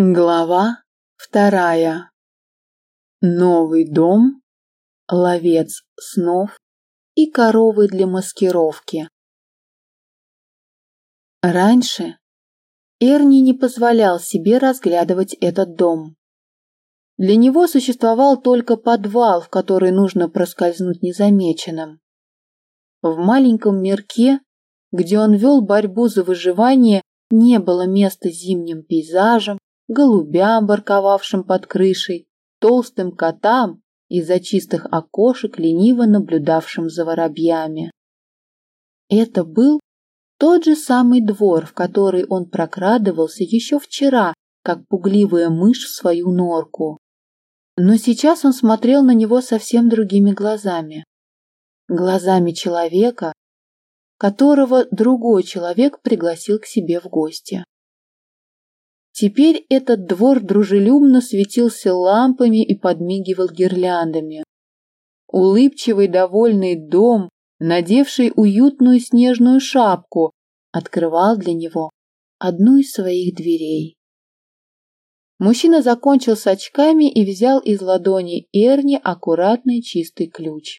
Глава вторая. Новый дом, ловец снов и коровы для маскировки. Раньше Эрни не позволял себе разглядывать этот дом. Для него существовал только подвал, в который нужно проскользнуть незамеченным. В маленьком мирке, где он вел борьбу за выживание, не было места зимним пейзажам, голубям, барковавшим под крышей, толстым котам из-за чистых окошек, лениво наблюдавшим за воробьями. Это был тот же самый двор, в который он прокрадывался еще вчера, как пугливая мышь в свою норку. Но сейчас он смотрел на него совсем другими глазами. Глазами человека, которого другой человек пригласил к себе в гости. Теперь этот двор дружелюбно светился лампами и подмигивал гирляндами. Улыбчивый довольный дом, надевший уютную снежную шапку, открывал для него одну из своих дверей. Мужчина закончил с очками и взял из ладони Эрни аккуратный чистый ключ.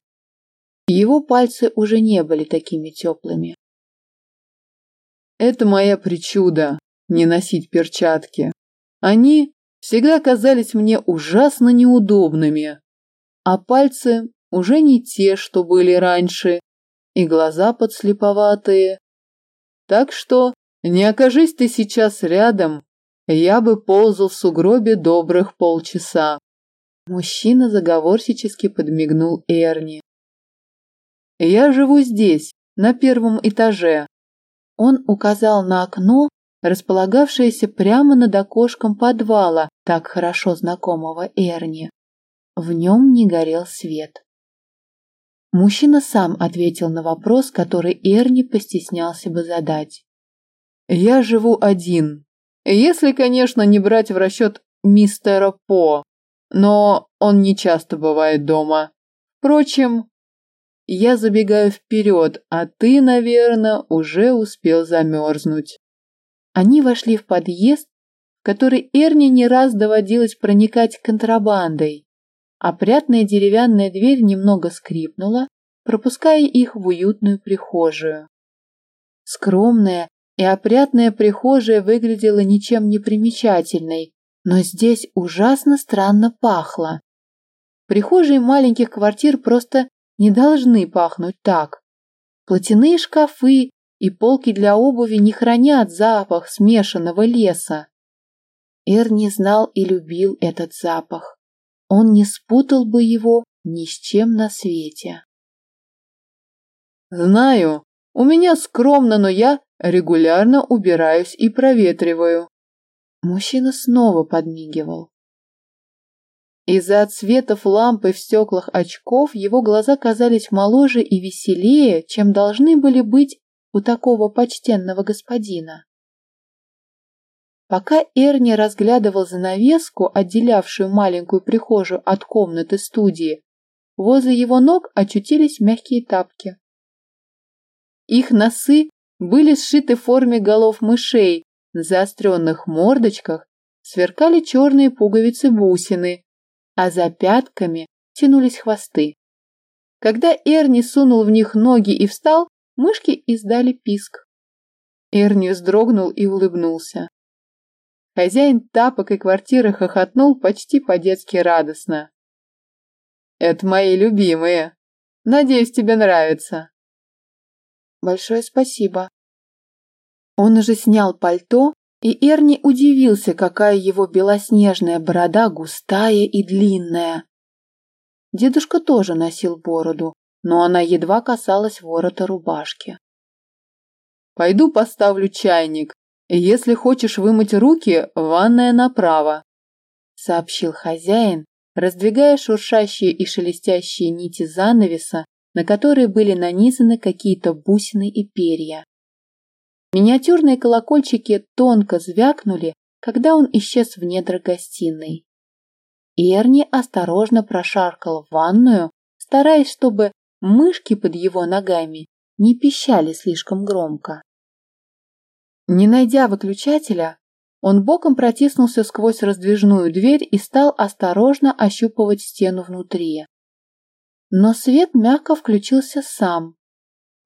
Его пальцы уже не были такими теплыми. «Это моя причуда», не носить перчатки. Они всегда казались мне ужасно неудобными, а пальцы уже не те, что были раньше, и глаза подслеповатые. Так что, не окажись ты сейчас рядом, я бы ползал в сугробе добрых полчаса. Мужчина заговорщически подмигнул Эрни. Я живу здесь, на первом этаже. Он указал на окно, располагавшаяся прямо над окошком подвала, так хорошо знакомого Эрни. В нем не горел свет. Мужчина сам ответил на вопрос, который Эрни постеснялся бы задать. «Я живу один, если, конечно, не брать в расчет мистера По, но он не часто бывает дома. Впрочем, я забегаю вперед, а ты, наверное, уже успел замерзнуть». Они вошли в подъезд, в который Эрни не раз доводилось проникать контрабандой. Опрятная деревянная дверь немного скрипнула, пропуская их в уютную прихожую. Скромная и опрятная прихожая выглядела ничем не примечательной, но здесь ужасно странно пахло. Прихожие маленьких квартир просто не должны пахнуть так. Платяные шкафы и полки для обуви не хранят запах смешанного леса. Эрни знал и любил этот запах. Он не спутал бы его ни с чем на свете. Знаю, у меня скромно, но я регулярно убираюсь и проветриваю. Мужчина снова подмигивал. Из-за отсветов лампы в стеклах очков его глаза казались моложе и веселее, чем должны были быть у такого почтенного господина. Пока Эрни разглядывал занавеску, отделявшую маленькую прихожую от комнаты студии, возле его ног очутились мягкие тапки. Их носы были сшиты в форме голов мышей, на заостренных мордочках сверкали черные пуговицы-бусины, а за пятками тянулись хвосты. Когда Эрни сунул в них ноги и встал, Мышки издали писк. Эрни вздрогнул и улыбнулся. Хозяин тапок и квартиры хохотнул почти по-детски радостно. «Это мои любимые. Надеюсь, тебе нравится». «Большое спасибо». Он уже снял пальто, и Эрни удивился, какая его белоснежная борода густая и длинная. Дедушка тоже носил бороду, но она едва касалась ворота рубашки. «Пойду поставлю чайник. Если хочешь вымыть руки, ванная направо», — сообщил хозяин, раздвигая шуршащие и шелестящие нити занавеса, на которые были нанизаны какие-то бусины и перья. Миниатюрные колокольчики тонко звякнули, когда он исчез в недрах гостиной. Эрни осторожно прошаркал в ванную, стараясь, чтобы Мышки под его ногами не пищали слишком громко. Не найдя выключателя, он боком протиснулся сквозь раздвижную дверь и стал осторожно ощупывать стену внутри. Но свет мягко включился сам.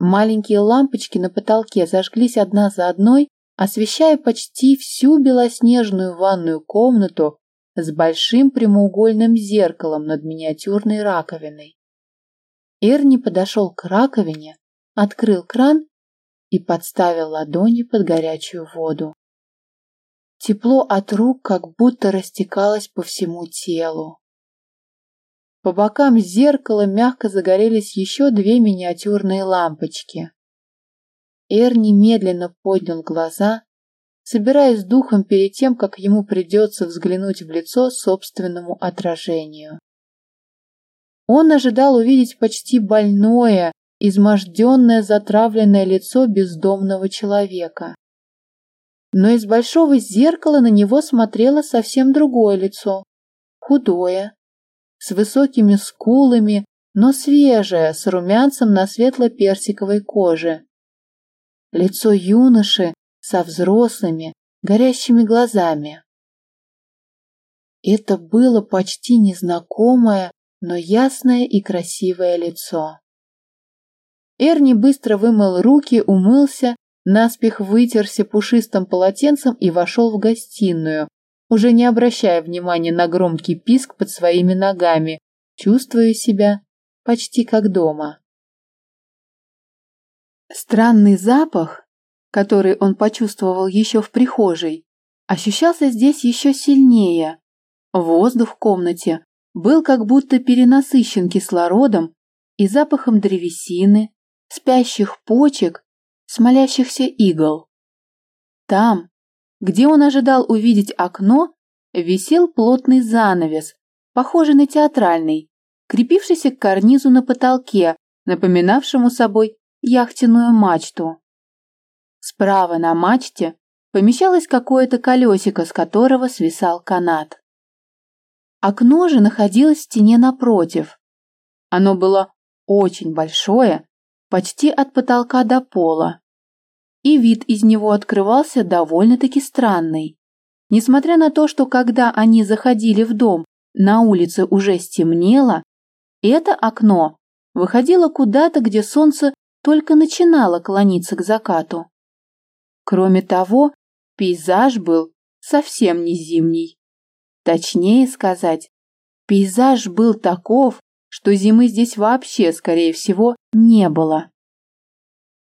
Маленькие лампочки на потолке зажглись одна за одной, освещая почти всю белоснежную ванную комнату с большим прямоугольным зеркалом над миниатюрной раковиной. Эрни подошел к раковине, открыл кран и подставил ладони под горячую воду. Тепло от рук как будто растекалось по всему телу. По бокам зеркала мягко загорелись еще две миниатюрные лампочки. Эрни медленно поднял глаза, собираясь духом перед тем, как ему придется взглянуть в лицо собственному отражению. Он ожидал увидеть почти больное, изможденное, затравленное лицо бездомного человека. Но из большого зеркала на него смотрело совсем другое лицо, худое, с высокими скулами, но свежее, с румянцем на светло-персиковой коже. Лицо юноши со взрослыми, горящими глазами. Это было почти незнакомое, но ясное и красивое лицо. Эрни быстро вымыл руки, умылся, наспех вытерся пушистым полотенцем и вошел в гостиную, уже не обращая внимания на громкий писк под своими ногами, чувствуя себя почти как дома. Странный запах, который он почувствовал еще в прихожей, ощущался здесь еще сильнее. Воздух в комнате был как будто перенасыщен кислородом и запахом древесины, спящих почек, смолящихся игл. Там, где он ожидал увидеть окно, висел плотный занавес, похожий на театральный, крепившийся к карнизу на потолке, напоминавшему собой яхтенную мачту. Справа на мачте помещалось какое-то колесико, с которого свисал канат. Окно же находилось в стене напротив. Оно было очень большое, почти от потолка до пола. И вид из него открывался довольно-таки странный. Несмотря на то, что когда они заходили в дом, на улице уже стемнело, это окно выходило куда-то, где солнце только начинало клониться к закату. Кроме того, пейзаж был совсем не зимний. Точнее сказать, пейзаж был таков, что зимы здесь вообще, скорее всего, не было.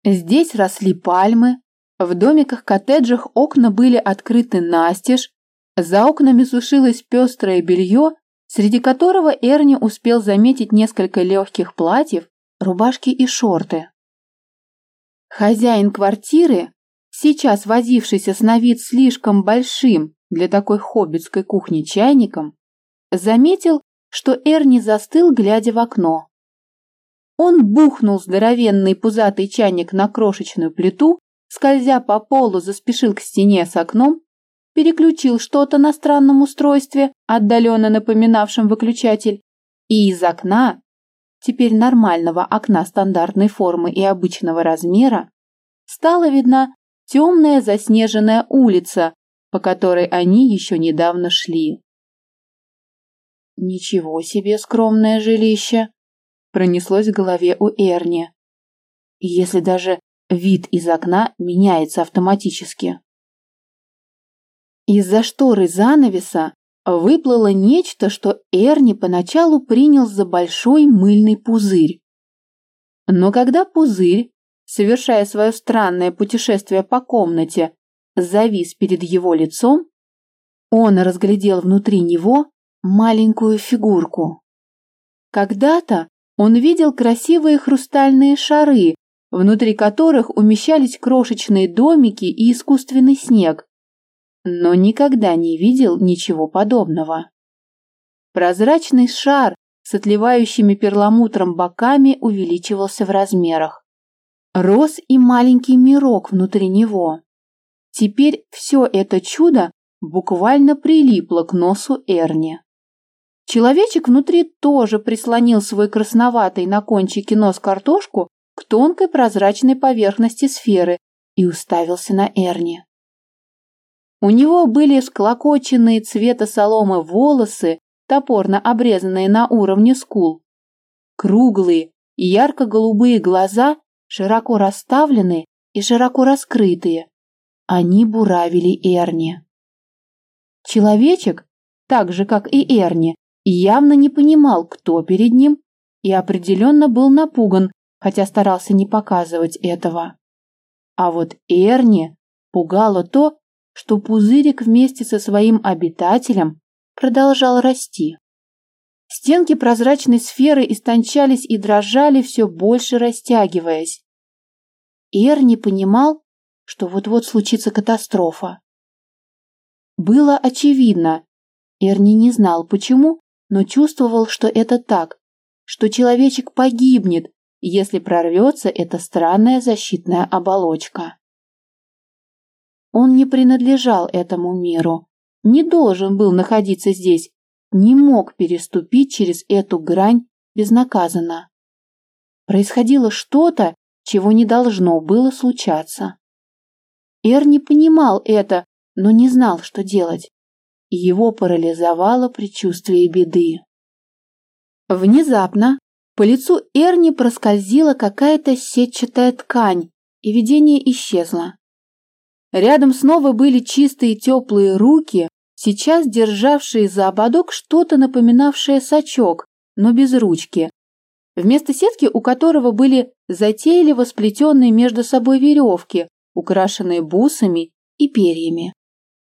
Здесь росли пальмы, в домиках-коттеджах окна были открыты настежь, за окнами сушилось пестрое белье, среди которого Эрни успел заметить несколько легких платьев, рубашки и шорты. Хозяин квартиры, сейчас возившийся с на вид слишком большим для такой хоббитской кухни чайником, заметил, что Эрни застыл, глядя в окно. Он бухнул здоровенный пузатый чайник на крошечную плиту, скользя по полу, заспешил к стене с окном, переключил что-то на странном устройстве, отдаленно напоминавшем выключатель, и из окна, теперь нормального окна стандартной формы и обычного размера, стала видна темная заснеженная улица по которой они еще недавно шли. «Ничего себе скромное жилище!» пронеслось в голове у Эрни. «Если даже вид из окна меняется автоматически». Из-за шторы занавеса выплыло нечто, что Эрни поначалу принял за большой мыльный пузырь. Но когда пузырь, совершая свое странное путешествие по комнате, завис перед его лицом, он разглядел внутри него маленькую фигурку. Когда-то он видел красивые хрустальные шары, внутри которых умещались крошечные домики и искусственный снег, но никогда не видел ничего подобного. Прозрачный шар с отливающими перламутром боками увеличивался в размерах. Рос и маленький мирок внутри него. Теперь все это чудо буквально прилипло к носу Эрни. Человечек внутри тоже прислонил свой красноватый на кончике нос картошку к тонкой прозрачной поверхности сферы и уставился на Эрни. У него были склокоченные цвета соломы волосы, топорно обрезанные на уровне скул. Круглые и ярко-голубые глаза широко расставлены и широко раскрытые. Они буравили Эрни. Человечек, так же как и Эрни, явно не понимал, кто перед ним, и определенно был напуган, хотя старался не показывать этого. А вот Эрни пугало то, что пузырик вместе со своим обитателем продолжал расти. Стенки прозрачной сферы истончались и дрожали, все больше растягиваясь. Эрни понимал, что вот-вот случится катастрофа. Было очевидно, Эрни не знал почему, но чувствовал, что это так, что человечек погибнет, если прорвется эта странная защитная оболочка. Он не принадлежал этому миру, не должен был находиться здесь, не мог переступить через эту грань безнаказанно. Происходило что-то, чего не должно было случаться. Эр не понимал это, но не знал, что делать. Его парализовало предчувствие беды. Внезапно по лицу Эрни проскользила какая-то сетчатая ткань, и видение исчезло. Рядом снова были чистые теплые руки, сейчас державшие за ободок что-то напоминавшее сачок, но без ручки. Вместо сетки у которого были затейливо сплетенные между собой веревки, украшенные бусами и перьями.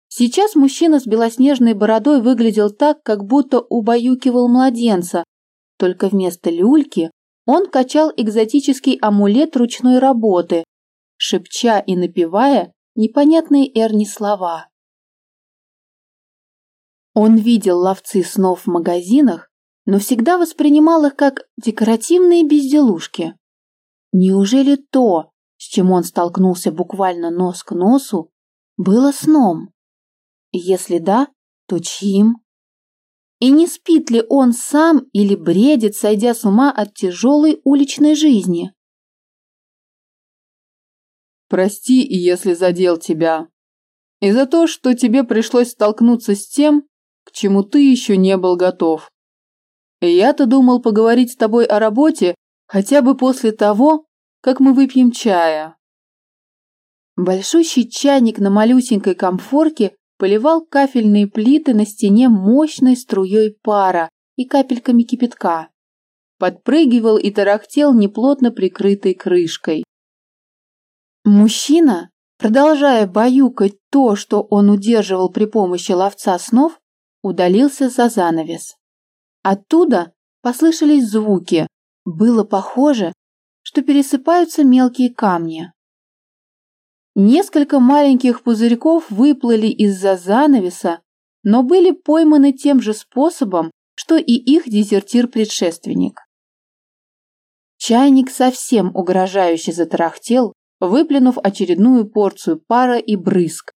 Сейчас мужчина с белоснежной бородой выглядел так, как будто убаюкивал младенца, только вместо люльки он качал экзотический амулет ручной работы, шепча и напевая непонятные Эрни слова. Он видел ловцы снов в магазинах, но всегда воспринимал их как декоративные безделушки. Неужели то, с чем он столкнулся буквально нос к носу, было сном? Если да, то чьим? И не спит ли он сам или бредит, сойдя с ума от тяжелой уличной жизни? Прости, если задел тебя. И за то, что тебе пришлось столкнуться с тем, к чему ты еще не был готов. Я-то думал поговорить с тобой о работе хотя бы после того, как мы выпьем чая. Большущий чайник на малюсенькой комфорке поливал кафельные плиты на стене мощной струей пара и капельками кипятка. Подпрыгивал и тарахтел неплотно прикрытой крышкой. Мужчина, продолжая баюкать то, что он удерживал при помощи ловца снов, удалился за занавес. Оттуда послышались звуки. Было похоже, что пересыпаются мелкие камни. Несколько маленьких пузырьков выплыли из-за занавеса, но были пойманы тем же способом, что и их дезертир-предшественник. Чайник совсем угрожающе затарахтел, выплюнув очередную порцию пара и брызг.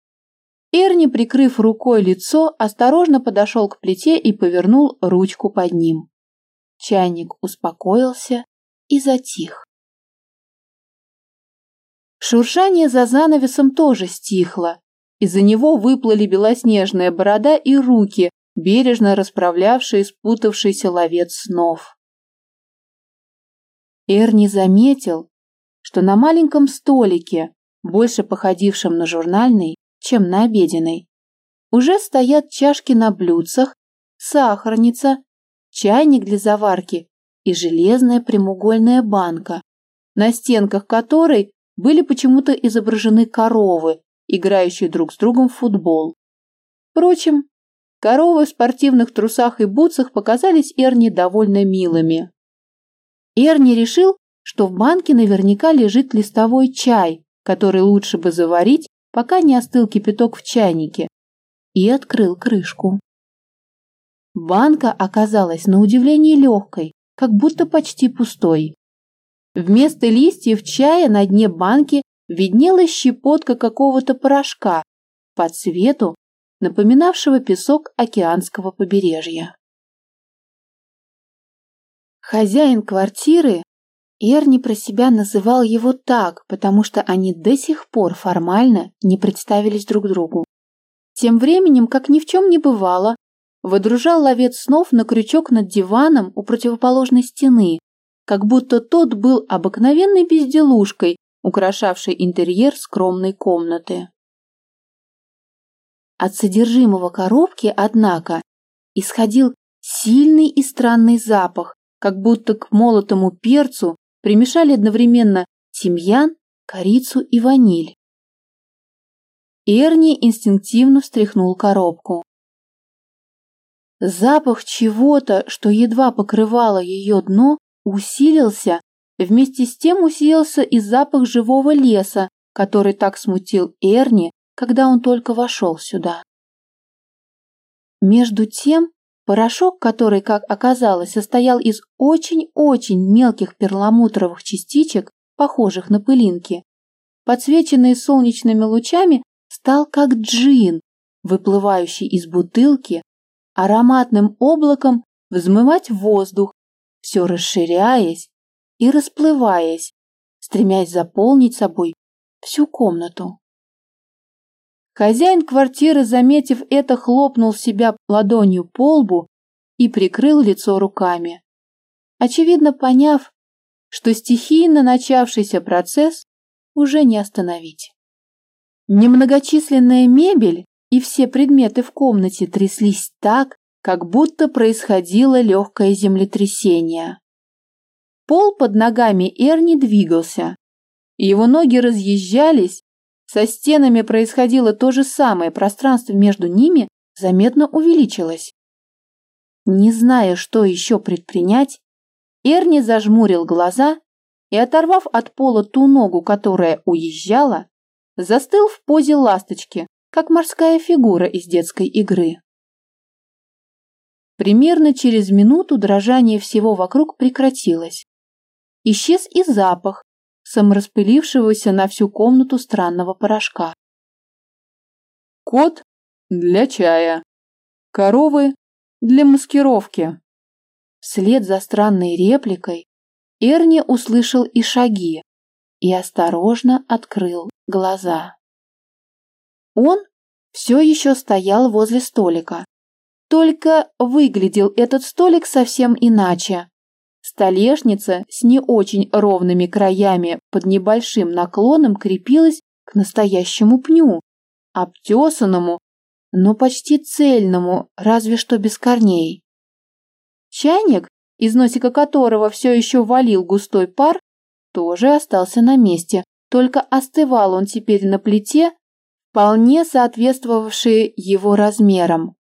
Эрни, прикрыв рукой лицо, осторожно подошел к плите и повернул ручку под ним. Чайник успокоился и затих. Шуршание за занавесом тоже стихло. Из-за него выплыли белоснежная борода и руки, бережно расправлявшие спутавшийся ловец снов. Эрни заметил, что на маленьком столике, больше походившем на журнальный, чем на обеденный, уже стоят чашки на блюдцах, сахарница, чайник для заварки и железная прямоугольная банка, на стенках которой были почему-то изображены коровы, играющие друг с другом в футбол. Впрочем, коровы в спортивных трусах и бутсах показались Эрни довольно милыми. Эрни решил, что в банке наверняка лежит листовой чай, который лучше бы заварить, пока не остыл кипяток в чайнике, и открыл крышку. Банка оказалась на удивление легкой, как будто почти пустой. Вместо листьев чая на дне банки виднелась щепотка какого-то порошка по цвету, напоминавшего песок океанского побережья. Хозяин квартиры Эрни про себя называл его так, потому что они до сих пор формально не представились друг другу. Тем временем, как ни в чем не бывало, выдружал ловец снов на крючок над диваном у противоположной стены, как будто тот был обыкновенной безделушкой, украшавшей интерьер скромной комнаты. От содержимого коробки, однако, исходил сильный и странный запах, как будто к молотому перцу примешали одновременно тимьян, корицу и ваниль. Эрни инстинктивно встряхнул коробку. Запах чего-то, что едва покрывало ее дно, усилился, вместе с тем усилился и запах живого леса, который так смутил Эрни, когда он только вошел сюда. Между тем, порошок, который, как оказалось, состоял из очень-очень мелких перламутровых частичек, похожих на пылинки, подсвеченные солнечными лучами, стал как джин, выплывающий из бутылки, ароматным облаком взмывать воздух, все расширяясь и расплываясь, стремясь заполнить собой всю комнату. Хозяин квартиры, заметив это, хлопнул себя ладонью по лбу и прикрыл лицо руками. Очевидно, поняв, что стихийно начавшийся процесс уже не остановить. Немногочисленная мебель и все предметы в комнате тряслись так, как будто происходило легкое землетрясение. Пол под ногами Эрни двигался, его ноги разъезжались, со стенами происходило то же самое, пространство между ними заметно увеличилось. Не зная, что еще предпринять, Эрни зажмурил глаза и, оторвав от пола ту ногу, которая уезжала, застыл в позе ласточки, как морская фигура из детской игры. Примерно через минуту дрожание всего вокруг прекратилось. Исчез и запах, самораспылившегося на всю комнату странного порошка. Кот для чая. Коровы для маскировки. Вслед за странной репликой Эрни услышал и шаги и осторожно открыл глаза. Он все еще стоял возле столика. Только выглядел этот столик совсем иначе. Столешница с не очень ровными краями под небольшим наклоном крепилась к настоящему пню, обтесанному, но почти цельному, разве что без корней. Чайник, из носика которого все еще валил густой пар, тоже остался на месте, только остывал он теперь на плите, вполне соответствовавшей его размерам.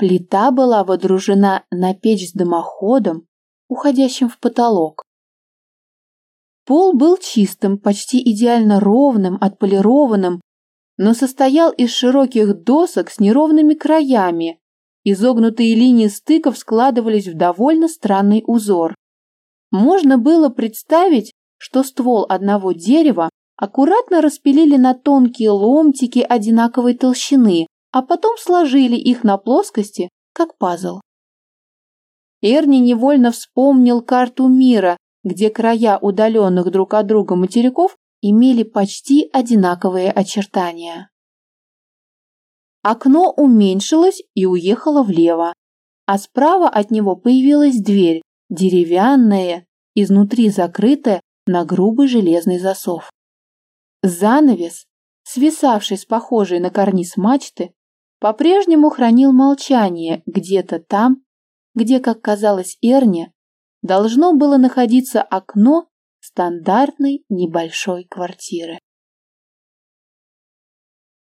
Плита была водружена на печь с дымоходом, уходящим в потолок. Пол был чистым, почти идеально ровным, отполированным, но состоял из широких досок с неровными краями. Изогнутые линии стыков складывались в довольно странный узор. Можно было представить, что ствол одного дерева аккуратно распилили на тонкие ломтики одинаковой толщины, а потом сложили их на плоскости, как пазл. Эрни невольно вспомнил карту мира, где края удаленных друг от друга материков имели почти одинаковые очертания. Окно уменьшилось и уехало влево, а справа от него появилась дверь, деревянная, изнутри закрытая на грубый железный засов. Занавес, свисавший с похожей на карниз мачты, по-прежнему хранил молчание где-то там, где, как казалось Эрне, должно было находиться окно стандартной небольшой квартиры.